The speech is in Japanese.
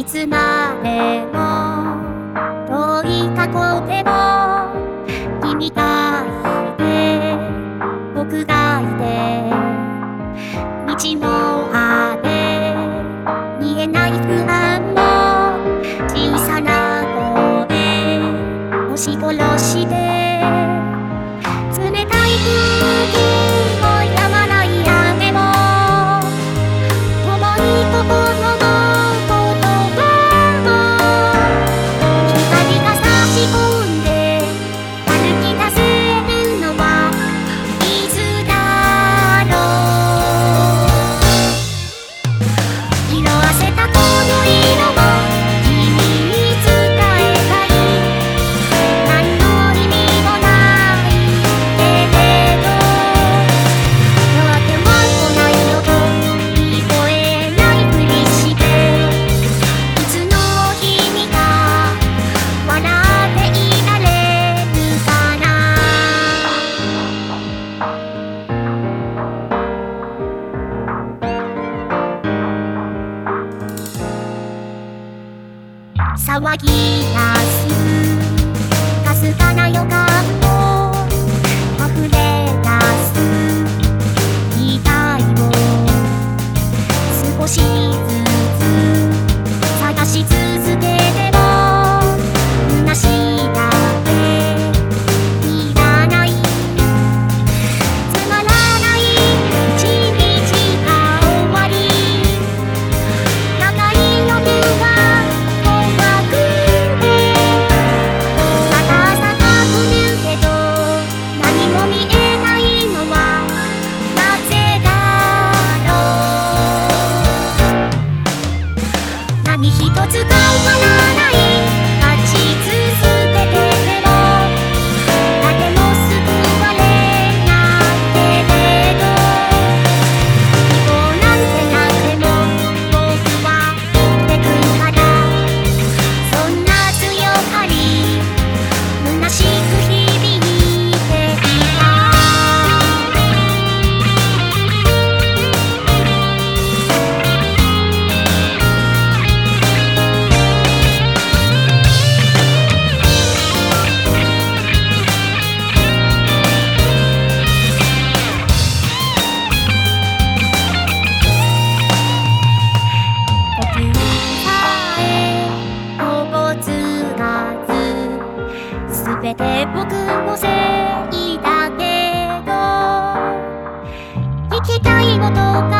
いつまでも遠い過去でも君がいて僕がいて道もあれ見えない不安も小さな声押し殺して騒ぎ出すべて僕のせいだけど。聞きたいことか